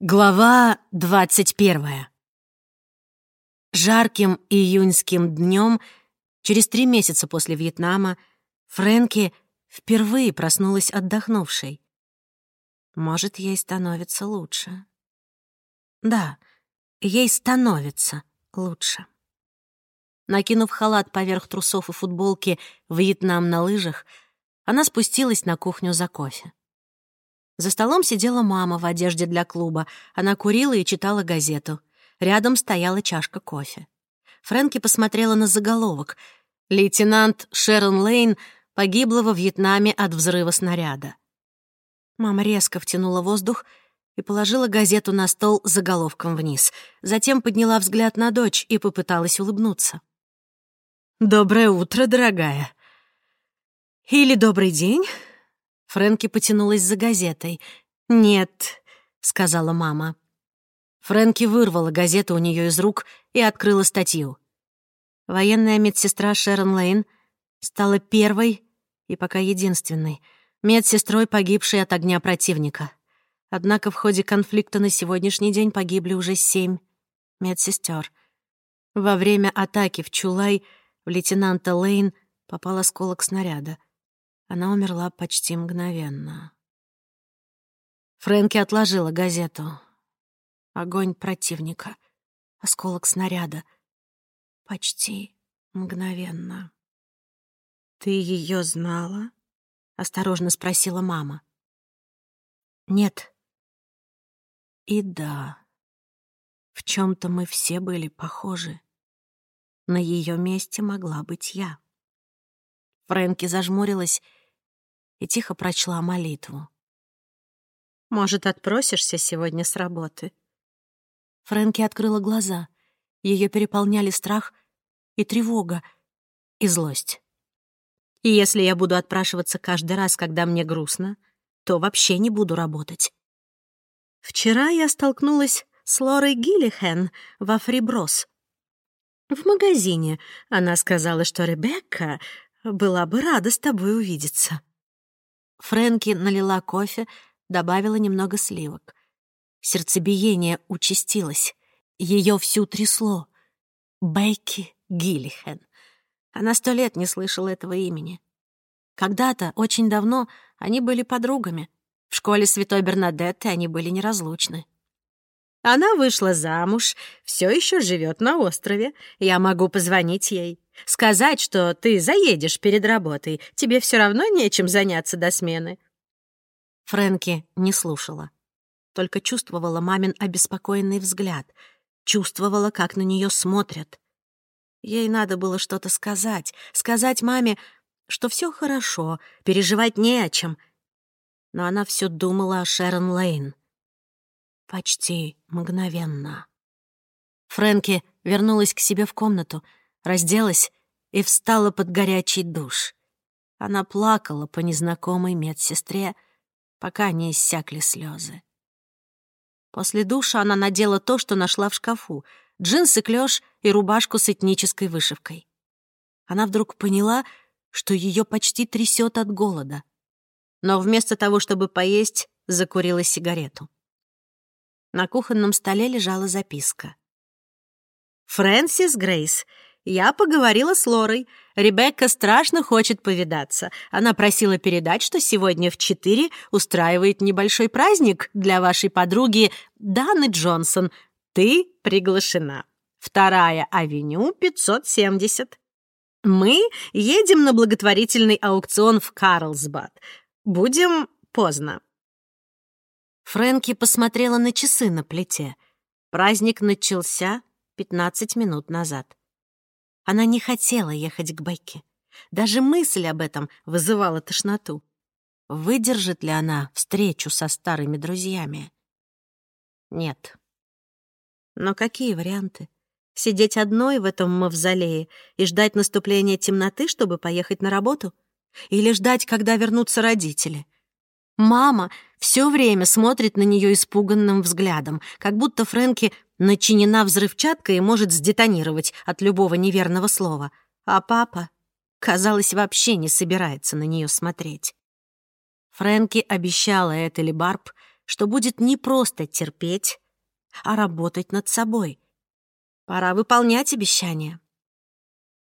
Глава двадцать первая. Жарким июньским днем, через три месяца после Вьетнама, Фрэнки впервые проснулась отдохнувшей. Может, ей становится лучше. Да, ей становится лучше. Накинув халат поверх трусов и футболки «Вьетнам на лыжах», она спустилась на кухню за кофе. За столом сидела мама в одежде для клуба. Она курила и читала газету. Рядом стояла чашка кофе. Фрэнки посмотрела на заголовок. «Лейтенант Шерон Лейн погибла во Вьетнаме от взрыва снаряда». Мама резко втянула воздух и положила газету на стол заголовком вниз. Затем подняла взгляд на дочь и попыталась улыбнуться. «Доброе утро, дорогая». «Или добрый день», Фрэнки потянулась за газетой. «Нет», — сказала мама. Фрэнки вырвала газету у нее из рук и открыла статью. Военная медсестра Шерон Лейн стала первой и пока единственной медсестрой, погибшей от огня противника. Однако в ходе конфликта на сегодняшний день погибли уже семь медсестер. Во время атаки в Чулай в лейтенанта Лейн попал осколок снаряда. Она умерла почти мгновенно. Фрэнки отложила газету. Огонь противника. Осколок снаряда. Почти мгновенно. «Ты ее знала?» — осторожно спросила мама. «Нет». И да, в чем то мы все были похожи. На ее месте могла быть я. Фрэнки зажмурилась и тихо прочла молитву. «Может, отпросишься сегодня с работы?» Фрэнки открыла глаза. Ее переполняли страх и тревога, и злость. И если я буду отпрашиваться каждый раз, когда мне грустно, то вообще не буду работать. Вчера я столкнулась с Лорой Гиллихен во Фриброс. В магазине она сказала, что Ребекка была бы рада с тобой увидеться. Фрэнки налила кофе, добавила немного сливок. Сердцебиение участилось. Ее всю трясло. Бекки Гиллихен. Она сто лет не слышала этого имени. Когда-то, очень давно, они были подругами. В школе Святой Бернадетты они были неразлучны. Она вышла замуж, все еще живет на острове. Я могу позвонить ей. Сказать, что ты заедешь перед работой. Тебе все равно нечем заняться до смены». Фрэнки не слушала. Только чувствовала мамин обеспокоенный взгляд. Чувствовала, как на нее смотрят. Ей надо было что-то сказать. Сказать маме, что все хорошо, переживать не о чем. Но она все думала о Шерон Лейн. Почти мгновенно. Фрэнки вернулась к себе в комнату — разделась и встала под горячий душ. Она плакала по незнакомой медсестре, пока не иссякли слезы. После душа она надела то, что нашла в шкафу — джинсы клеш и рубашку с этнической вышивкой. Она вдруг поняла, что ее почти трясет от голода. Но вместо того, чтобы поесть, закурила сигарету. На кухонном столе лежала записка. «Фрэнсис Грейс, я поговорила с Лорой. Ребекка страшно хочет повидаться. Она просила передать, что сегодня в четыре устраивает небольшой праздник для вашей подруги Даны Джонсон. Ты приглашена. Вторая авеню, 570. Мы едем на благотворительный аукцион в Карлсбад. Будем поздно. Фрэнки посмотрела на часы на плите. Праздник начался 15 минут назад. Она не хотела ехать к Бекке. Даже мысль об этом вызывала тошноту. Выдержит ли она встречу со старыми друзьями? Нет. Но какие варианты? Сидеть одной в этом мавзолее и ждать наступления темноты, чтобы поехать на работу? Или ждать, когда вернутся родители? Мама все время смотрит на нее испуганным взглядом, как будто Фрэнки начинена взрывчаткой и может сдетонировать от любого неверного слова. А папа, казалось, вообще не собирается на нее смотреть. Фрэнки обещала Этели Барб, что будет не просто терпеть, а работать над собой. Пора выполнять обещания.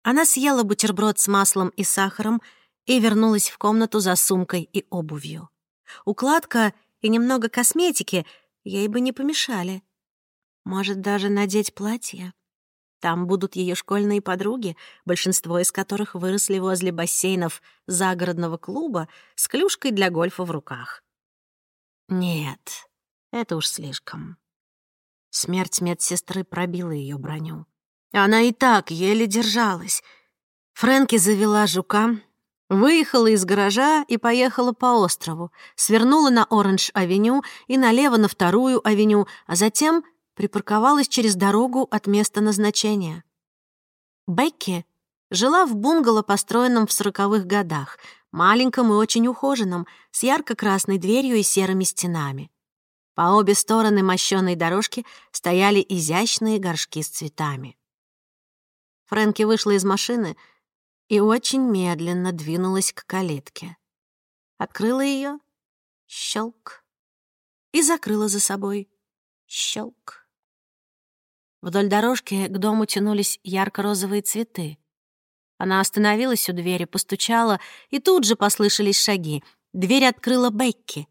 Она съела бутерброд с маслом и сахаром и вернулась в комнату за сумкой и обувью. Укладка и немного косметики ей бы не помешали. Может, даже надеть платье? Там будут ее школьные подруги, большинство из которых выросли возле бассейнов загородного клуба с клюшкой для гольфа в руках. Нет, это уж слишком. Смерть медсестры пробила ее броню. Она и так еле держалась. Фрэнки завела жука, выехала из гаража и поехала по острову, свернула на Оранж-авеню и налево на вторую авеню, а затем припарковалась через дорогу от места назначения. Бекки жила в бунгало, построенном в сороковых годах, маленьком и очень ухоженном, с ярко-красной дверью и серыми стенами. По обе стороны мощёной дорожки стояли изящные горшки с цветами. Фрэнки вышла из машины и очень медленно двинулась к калитке. Открыла ее, щелк, и закрыла за собой, щелк. Вдоль дорожки к дому тянулись ярко-розовые цветы. Она остановилась у двери, постучала, и тут же послышались шаги. Дверь открыла Бекки.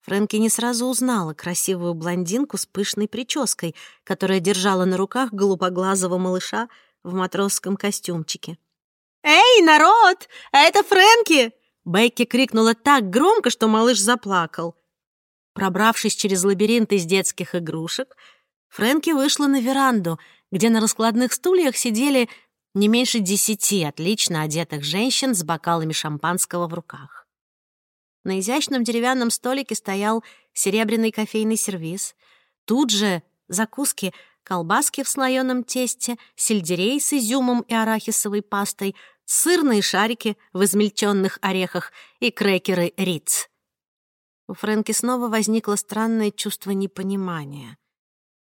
Фрэнки не сразу узнала красивую блондинку с пышной прической, которая держала на руках голубоглазого малыша в матросском костюмчике. «Эй, народ! Это Фрэнки!» Бекки крикнула так громко, что малыш заплакал. Пробравшись через лабиринт из детских игрушек, Фрэнки вышла на веранду, где на раскладных стульях сидели не меньше десяти отлично одетых женщин с бокалами шампанского в руках. На изящном деревянном столике стоял серебряный кофейный сервиз. Тут же закуски, колбаски в слоеном тесте, сельдерей с изюмом и арахисовой пастой, сырные шарики в измельченных орехах и крекеры Риц. У Фрэнки снова возникло странное чувство непонимания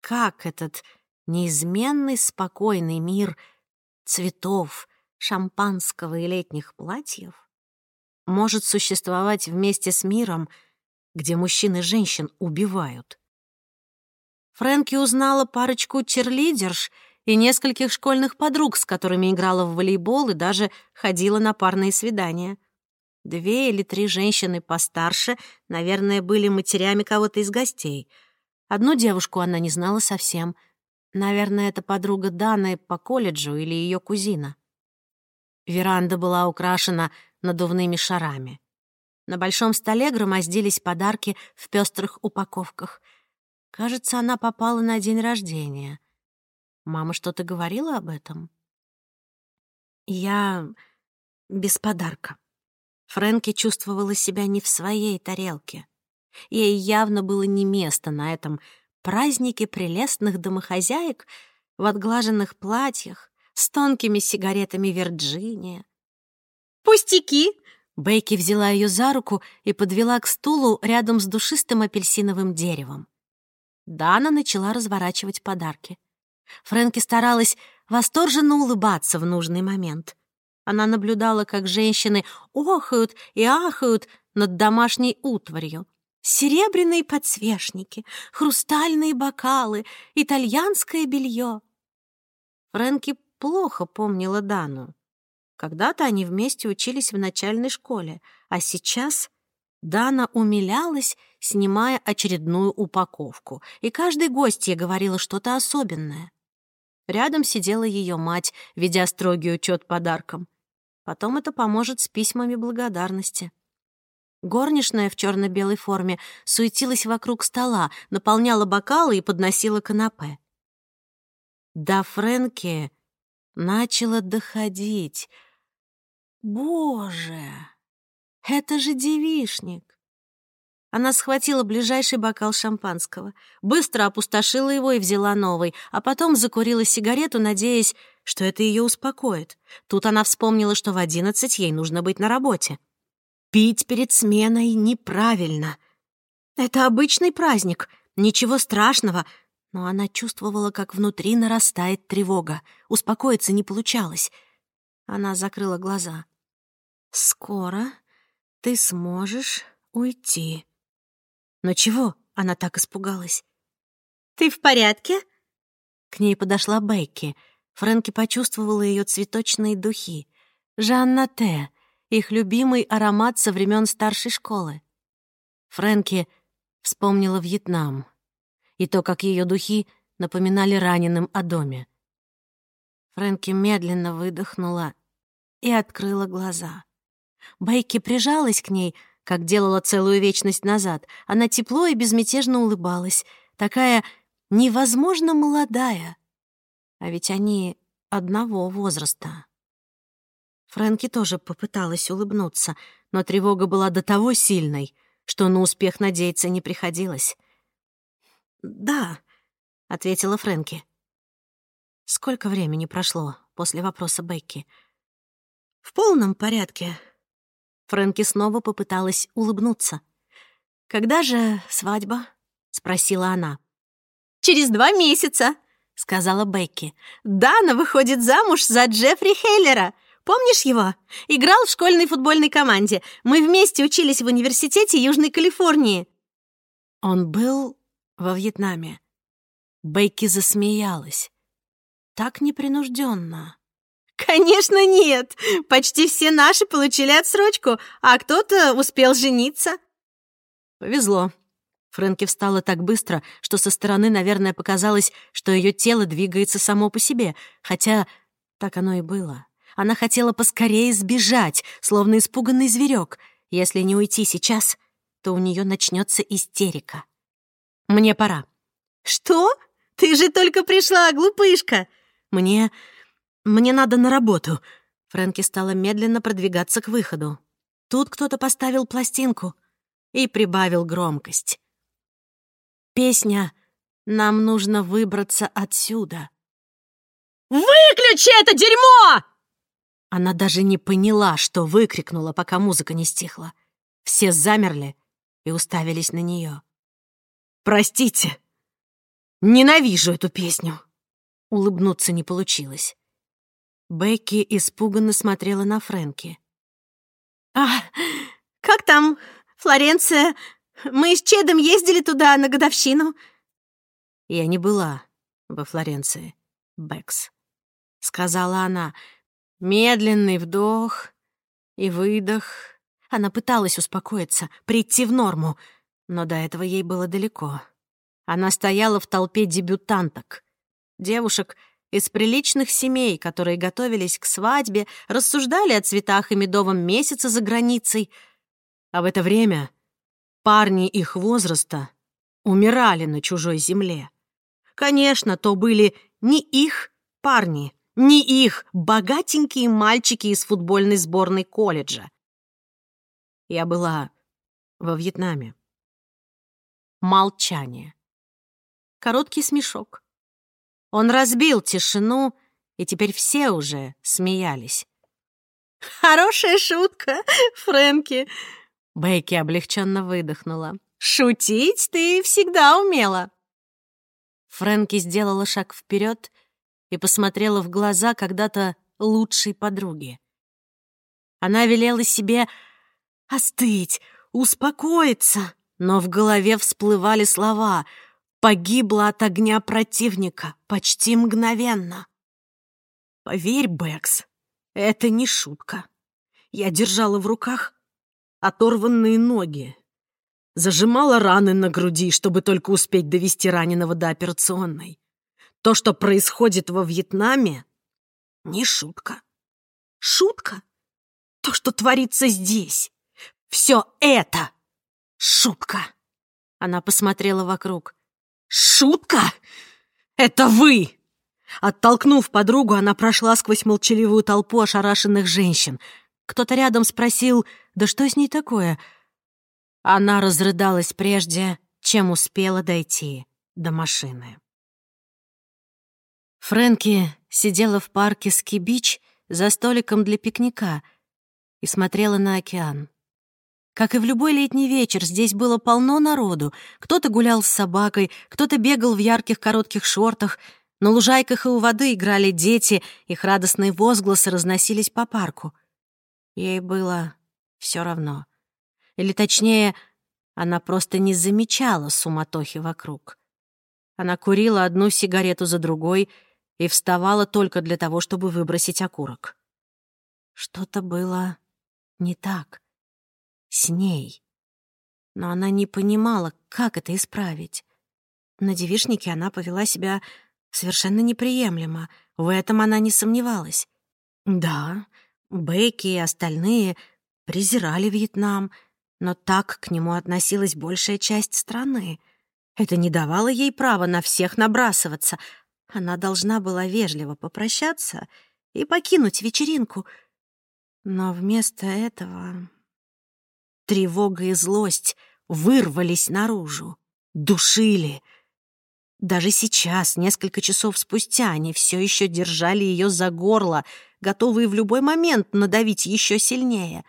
как этот неизменный спокойный мир цветов, шампанского и летних платьев может существовать вместе с миром, где мужчин и женщин убивают. Фрэнки узнала парочку черлидерш и нескольких школьных подруг, с которыми играла в волейбол и даже ходила на парные свидания. Две или три женщины постарше, наверное, были матерями кого-то из гостей — Одну девушку она не знала совсем. Наверное, это подруга Даны по колледжу или ее кузина. Веранда была украшена надувными шарами. На большом столе громоздились подарки в пестрых упаковках. Кажется, она попала на день рождения. Мама что-то говорила об этом? Я без подарка. Фрэнки чувствовала себя не в своей тарелке. Ей явно было не место на этом празднике прелестных домохозяек в отглаженных платьях с тонкими сигаретами Вирджиния. «Пустяки!» Бейки взяла ее за руку и подвела к стулу рядом с душистым апельсиновым деревом. Дана начала разворачивать подарки. Фрэнки старалась восторженно улыбаться в нужный момент. Она наблюдала, как женщины охают и ахают над домашней утварью, серебряные подсвечники, хрустальные бокалы, итальянское белье. Фрэнки плохо помнила Дану. Когда-то они вместе учились в начальной школе, а сейчас Дана умилялась, снимая очередную упаковку, и каждый гостья говорила что-то особенное. Рядом сидела ее мать, ведя строгий учет подаркам. Потом это поможет с письмами благодарности. Горничная в черно белой форме суетилась вокруг стола, наполняла бокалы и подносила канапе. До Фрэнки начало доходить. Боже, это же девишник! Она схватила ближайший бокал шампанского, быстро опустошила его и взяла новый, а потом закурила сигарету, надеясь, что это ее успокоит. Тут она вспомнила, что в одиннадцать ей нужно быть на работе. Пить перед сменой неправильно. Это обычный праздник, ничего страшного, но она чувствовала, как внутри нарастает тревога. Успокоиться не получалось. Она закрыла глаза. «Скоро ты сможешь уйти». Но чего она так испугалась? «Ты в порядке?» К ней подошла Бекки. Фрэнки почувствовала ее цветочные духи. Жанна Т. Их любимый аромат со времен старшей школы. Фрэнки вспомнила Вьетнам и то, как ее духи напоминали раненым о доме. Фрэнки медленно выдохнула и открыла глаза. Бейки прижалась к ней, как делала целую вечность назад. Она тепло и безмятежно улыбалась, такая невозможно молодая. А ведь они одного возраста. Фрэнки тоже попыталась улыбнуться, но тревога была до того сильной, что на успех надеяться не приходилось. «Да», — ответила Фрэнки. Сколько времени прошло после вопроса Бекки? «В полном порядке». Фрэнки снова попыталась улыбнуться. «Когда же свадьба?» — спросила она. «Через два месяца», — сказала Бекки. «Дана выходит замуж за Джеффри Хейлера. Помнишь его? Играл в школьной футбольной команде. Мы вместе учились в университете Южной Калифорнии». Он был во Вьетнаме. Бейки засмеялась. Так непринужденно. «Конечно нет! Почти все наши получили отсрочку, а кто-то успел жениться». «Повезло». Фрэнки встала так быстро, что со стороны, наверное, показалось, что ее тело двигается само по себе, хотя так оно и было. Она хотела поскорее сбежать, словно испуганный зверек. Если не уйти сейчас, то у нее начнется истерика. Мне пора». «Что? Ты же только пришла, глупышка!» «Мне... мне надо на работу». Фрэнки стала медленно продвигаться к выходу. Тут кто-то поставил пластинку и прибавил громкость. Песня «Нам нужно выбраться отсюда». «Выключи это дерьмо!» Она даже не поняла, что выкрикнула, пока музыка не стихла. Все замерли и уставились на нее. Простите. Ненавижу эту песню. Улыбнуться не получилось. Бекки испуганно смотрела на Фрэнки. «А, как там, Флоренция? Мы с Чедом ездили туда на годовщину». «Я не была во Флоренции, Бэкс», — сказала она. Медленный вдох и выдох. Она пыталась успокоиться, прийти в норму — но до этого ей было далеко. Она стояла в толпе дебютанток, девушек из приличных семей, которые готовились к свадьбе, рассуждали о цветах и медовом месяце за границей. А в это время парни их возраста умирали на чужой земле. Конечно, то были не их парни, не их богатенькие мальчики из футбольной сборной колледжа. Я была во Вьетнаме. Молчание. Короткий смешок. Он разбил тишину, и теперь все уже смеялись. «Хорошая шутка, Фрэнки!» Бейки облегченно выдохнула. «Шутить ты всегда умела!» Фрэнки сделала шаг вперед и посмотрела в глаза когда-то лучшей подруги. Она велела себе остыть, успокоиться, но в голове всплывали слова «погибла от огня противника почти мгновенно». Поверь, Бэкс, это не шутка. Я держала в руках оторванные ноги, зажимала раны на груди, чтобы только успеть довести раненого до операционной. То, что происходит во Вьетнаме, не шутка. Шутка — то, что творится здесь. Все это «Шутка!» Она посмотрела вокруг. «Шутка? Это вы!» Оттолкнув подругу, она прошла сквозь молчаливую толпу ошарашенных женщин. Кто-то рядом спросил, «Да что с ней такое?» Она разрыдалась прежде, чем успела дойти до машины. Фрэнки сидела в парке Ски-Бич за столиком для пикника и смотрела на океан. Как и в любой летний вечер, здесь было полно народу. Кто-то гулял с собакой, кто-то бегал в ярких коротких шортах. На лужайках и у воды играли дети, их радостные возгласы разносились по парку. Ей было все равно. Или точнее, Она просто не замечала суматохи вокруг. Она курила одну сигарету за другой и вставала только для того, чтобы выбросить окурок. Что-то было не так с ней. Но она не понимала, как это исправить. На девишнике она повела себя совершенно неприемлемо. В этом она не сомневалась. Да, Бекки и остальные презирали Вьетнам, но так к нему относилась большая часть страны. Это не давало ей права на всех набрасываться. Она должна была вежливо попрощаться и покинуть вечеринку. Но вместо этого тревога и злость вырвались наружу, душили. Даже сейчас, несколько часов спустя, они все еще держали ее за горло, готовые в любой момент надавить еще сильнее.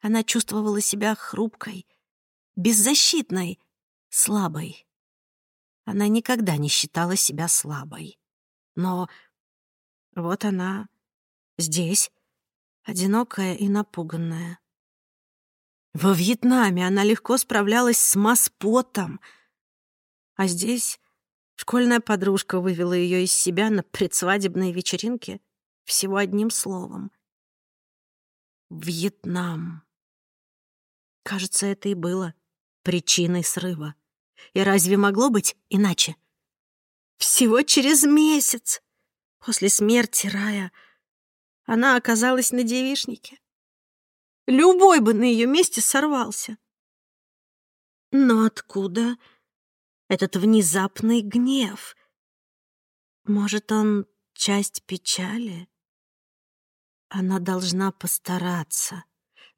Она чувствовала себя хрупкой, беззащитной, слабой. Она никогда не считала себя слабой. Но вот она здесь, одинокая и напуганная. Во Вьетнаме она легко справлялась с маспотом, а здесь школьная подружка вывела ее из себя на предсвадебной вечеринке всего одним словом. Вьетнам. Кажется, это и было причиной срыва. И разве могло быть иначе? Всего через месяц после смерти Рая она оказалась на девишнике. Любой бы на ее месте сорвался. Но откуда этот внезапный гнев? Может, он часть печали? Она должна постараться,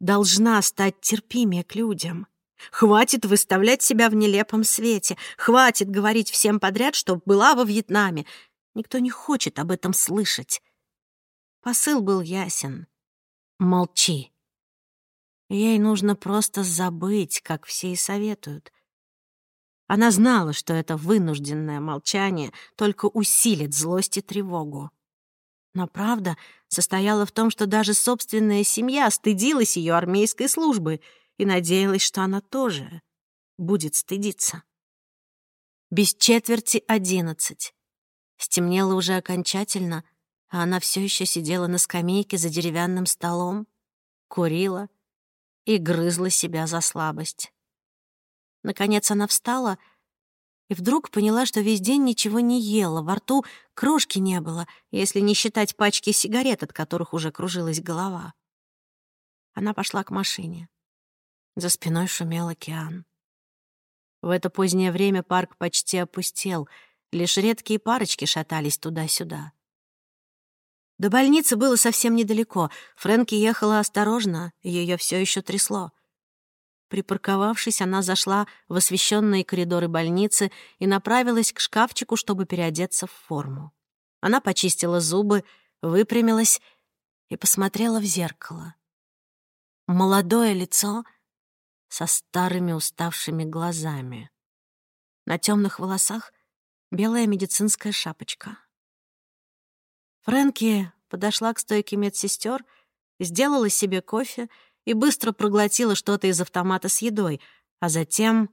должна стать терпимее к людям. Хватит выставлять себя в нелепом свете, хватит говорить всем подряд, что была во Вьетнаме. Никто не хочет об этом слышать. Посыл был ясен. Молчи. Ей нужно просто забыть, как все и советуют. Она знала, что это вынужденное молчание только усилит злость и тревогу. Но правда состояла в том, что даже собственная семья стыдилась ее армейской службы и надеялась, что она тоже будет стыдиться. Без четверти одиннадцать. Стемнело уже окончательно, а она все еще сидела на скамейке за деревянным столом, курила и грызла себя за слабость. Наконец она встала и вдруг поняла, что весь день ничего не ела, во рту крошки не было, если не считать пачки сигарет, от которых уже кружилась голова. Она пошла к машине. За спиной шумел океан. В это позднее время парк почти опустел, лишь редкие парочки шатались туда-сюда. До больницы было совсем недалеко. Фрэнки ехала осторожно, ее все еще трясло. Припарковавшись, она зашла в освещенные коридоры больницы и направилась к шкафчику, чтобы переодеться в форму. Она почистила зубы, выпрямилась и посмотрела в зеркало. Молодое лицо со старыми уставшими глазами. На темных волосах белая медицинская шапочка. Фрэнки подошла к стойке медсестер, сделала себе кофе и быстро проглотила что-то из автомата с едой, а затем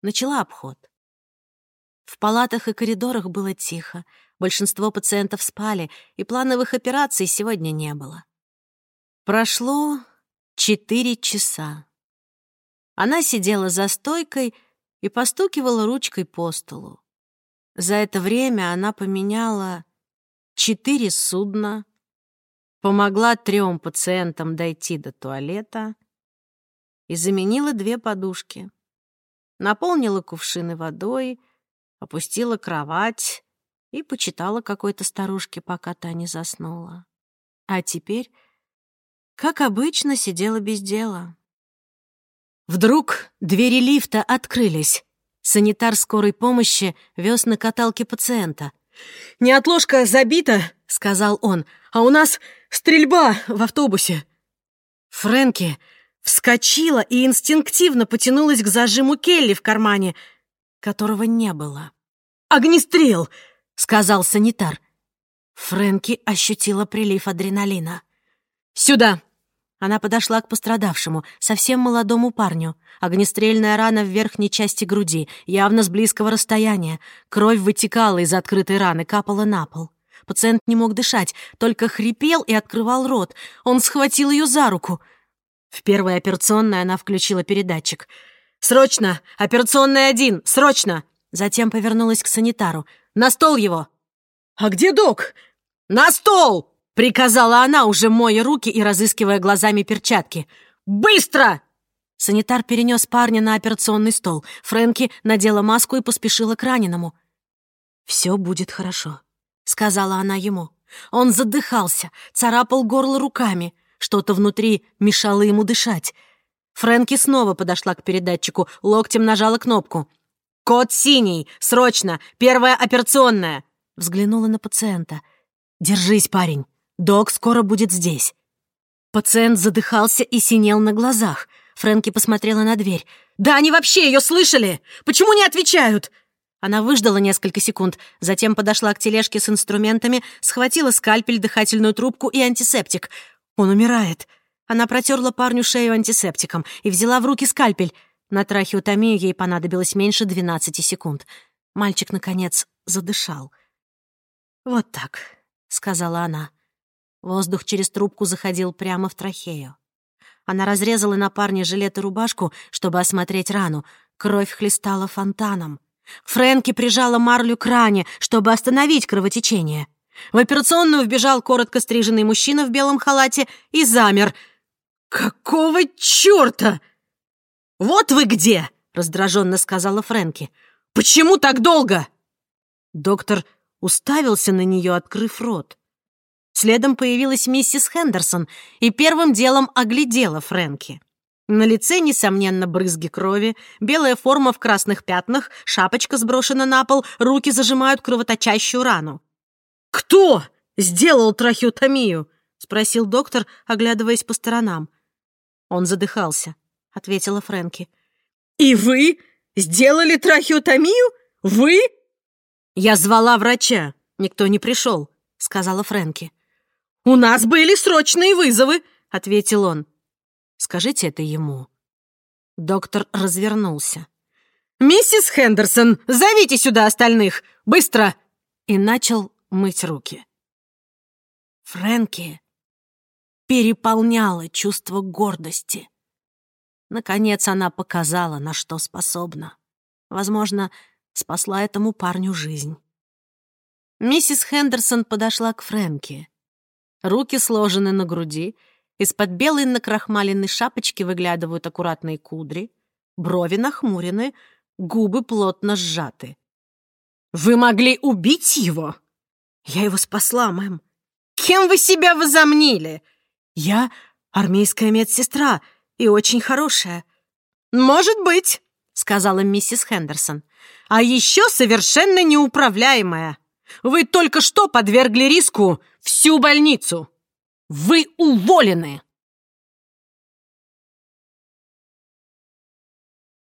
начала обход. В палатах и коридорах было тихо, большинство пациентов спали, и плановых операций сегодня не было. Прошло четыре часа. Она сидела за стойкой и постукивала ручкой по столу. За это время она поменяла четыре судна, помогла трем пациентам дойти до туалета и заменила две подушки. Наполнила кувшины водой, опустила кровать и почитала какой-то старушке, пока та не заснула. А теперь, как обычно, сидела без дела. Вдруг двери лифта открылись. Санитар скорой помощи вез на каталке пациента. «Неотложка забита», — сказал он, «а у нас стрельба в автобусе». Фрэнки вскочила и инстинктивно потянулась к зажиму Келли в кармане, которого не было. «Огнестрел!» — сказал санитар. Фрэнки ощутила прилив адреналина. «Сюда!» Она подошла к пострадавшему, совсем молодому парню. Огнестрельная рана в верхней части груди, явно с близкого расстояния. Кровь вытекала из открытой раны, капала на пол. Пациент не мог дышать, только хрипел и открывал рот. Он схватил ее за руку. В первой операционной она включила передатчик. «Срочно! Операционная один! Срочно!» Затем повернулась к санитару. «На стол его!» «А где док?» «На стол!» — приказала она, уже моя руки и разыскивая глазами перчатки. «Быстро!» Санитар перенес парня на операционный стол. Фрэнки надела маску и поспешила к раненому. «Все будет хорошо», — сказала она ему. Он задыхался, царапал горло руками. Что-то внутри мешало ему дышать. Фрэнки снова подошла к передатчику, локтем нажала кнопку. «Код синий! Срочно! Первая операционная!» Взглянула на пациента. «Держись, парень. Док скоро будет здесь». Пациент задыхался и синел на глазах. Фрэнки посмотрела на дверь. «Да они вообще ее слышали! Почему не отвечают?» Она выждала несколько секунд, затем подошла к тележке с инструментами, схватила скальпель, дыхательную трубку и антисептик. «Он умирает». Она протерла парню шею антисептиком и взяла в руки скальпель. На трахеотомию ей понадобилось меньше 12 секунд. Мальчик, наконец, задышал. «Вот так», — сказала она. Воздух через трубку заходил прямо в трахею. Она разрезала на парне жилет и рубашку, чтобы осмотреть рану. Кровь хлестала фонтаном. Фрэнки прижала марлю к ране, чтобы остановить кровотечение. В операционную вбежал коротко стриженный мужчина в белом халате и замер. «Какого чёрта?» «Вот вы где!» — раздраженно сказала Фрэнки. «Почему так долго?» Доктор уставился на нее, открыв рот. Следом появилась миссис Хендерсон и первым делом оглядела Фрэнки. На лице, несомненно, брызги крови, белая форма в красных пятнах, шапочка сброшена на пол, руки зажимают кровоточащую рану. «Кто сделал трахеотомию?» — спросил доктор, оглядываясь по сторонам. Он задыхался, — ответила Фрэнки. «И вы сделали трахеотомию? Вы?» «Я звала врача. Никто не пришел», — сказала Фрэнки. «У нас были срочные вызовы», — ответил он. «Скажите это ему». Доктор развернулся. «Миссис Хендерсон, зовите сюда остальных! Быстро!» И начал мыть руки. Фрэнки переполняло чувство гордости. Наконец она показала, на что способна. Возможно, спасла этому парню жизнь. Миссис Хендерсон подошла к Фрэнке. Руки сложены на груди, из-под белой накрахмаленной шапочки выглядывают аккуратные кудри, брови нахмурены, губы плотно сжаты. «Вы могли убить его?» «Я его спасла, мэм». «Кем вы себя возомнили?» «Я армейская медсестра и очень хорошая». «Может быть», — сказала миссис Хендерсон а еще совершенно неуправляемая. Вы только что подвергли риску всю больницу. Вы уволены!»